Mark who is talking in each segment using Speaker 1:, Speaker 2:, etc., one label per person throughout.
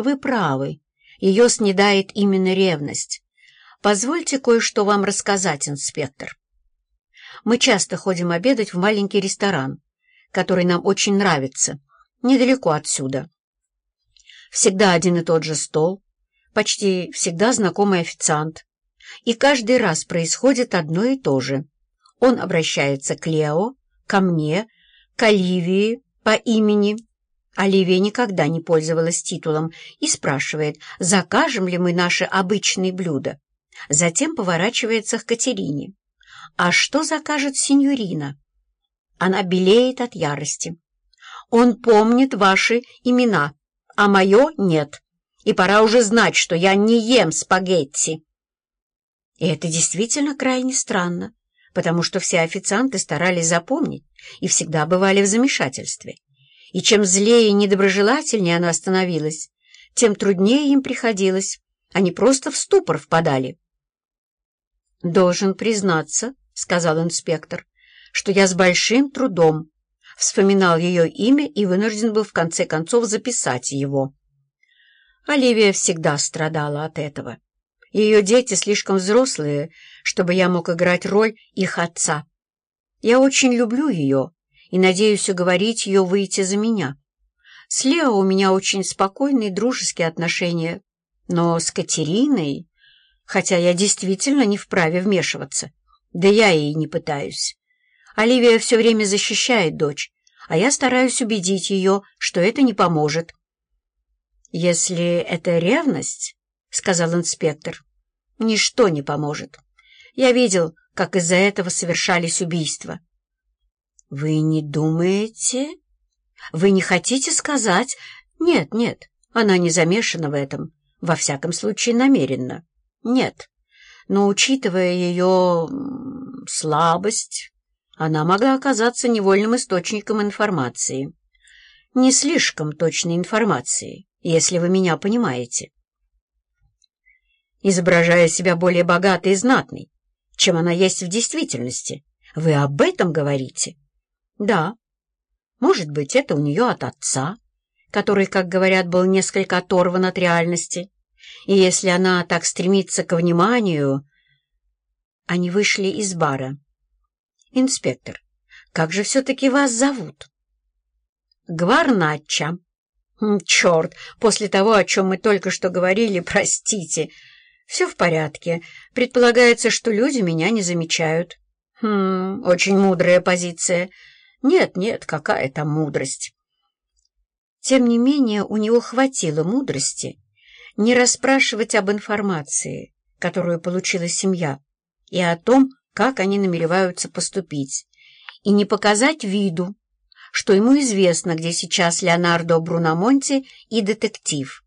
Speaker 1: Вы правы. Ее снедает именно ревность. Позвольте кое-что вам рассказать, инспектор. Мы часто ходим обедать в маленький ресторан, который нам очень нравится, недалеко отсюда. Всегда один и тот же стол, почти всегда знакомый официант. И каждый раз происходит одно и то же. Он обращается к Лео, ко мне, к Оливии по имени. Оливия никогда не пользовалась титулом и спрашивает, закажем ли мы наши обычные блюда. Затем поворачивается к Катерине. «А что закажет сеньорина?» Она белеет от ярости. «Он помнит ваши имена, а мое нет. И пора уже знать, что я не ем спагетти». И это действительно крайне странно, потому что все официанты старались запомнить и всегда бывали в замешательстве. И чем злее и недоброжелательнее она становилась, тем труднее им приходилось. Они просто в ступор впадали. «Должен признаться», — сказал инспектор, «что я с большим трудом вспоминал ее имя и вынужден был в конце концов записать его». Оливия всегда страдала от этого. Ее дети слишком взрослые, чтобы я мог играть роль их отца. Я очень люблю ее и надеюсь уговорить ее выйти за меня. С Лео у меня очень спокойные дружеские отношения, но с Катериной, хотя я действительно не вправе вмешиваться, да я и не пытаюсь. Оливия все время защищает дочь, а я стараюсь убедить ее, что это не поможет. «Если это ревность, — сказал инспектор, — ничто не поможет. Я видел, как из-за этого совершались убийства. «Вы не думаете? Вы не хотите сказать?» «Нет, нет, она не замешана в этом, во всяком случае намеренно. Нет, но учитывая ее слабость, она могла оказаться невольным источником информации. Не слишком точной информации, если вы меня понимаете. Изображая себя более богатой и знатной, чем она есть в действительности, вы об этом говорите?» Да, может быть, это у нее от отца, который, как говорят, был несколько оторван от реальности. И если она так стремится к вниманию... Они вышли из бара. «Инспектор, как же все-таки вас зовут?» «Гварнача». «Черт, после того, о чем мы только что говорили, простите. Все в порядке. Предполагается, что люди меня не замечают». «Хм, очень мудрая позиция». Нет, нет, какая там мудрость. Тем не менее, у него хватило мудрости не расспрашивать об информации, которую получила семья, и о том, как они намереваются поступить, и не показать виду, что ему известно, где сейчас Леонардо Бруномонти и детектив.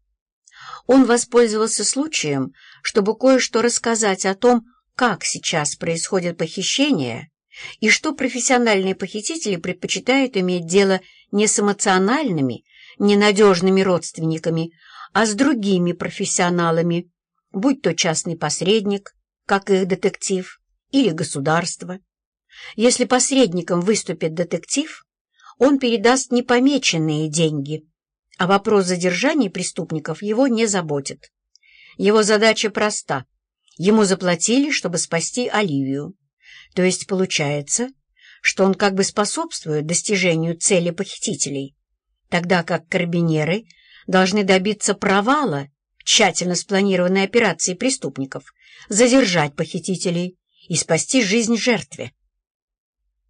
Speaker 1: Он воспользовался случаем, чтобы кое-что рассказать о том, как сейчас происходит похищение, и что профессиональные похитители предпочитают иметь дело не с эмоциональными, ненадежными родственниками, а с другими профессионалами, будь то частный посредник, как их детектив, или государство. Если посредником выступит детектив, он передаст непомеченные деньги, а вопрос задержания преступников его не заботит. Его задача проста. Ему заплатили, чтобы спасти Оливию. То есть получается, что он как бы способствует достижению цели похитителей, тогда как карабинеры должны добиться провала тщательно спланированной операции преступников, задержать похитителей и спасти жизнь жертве.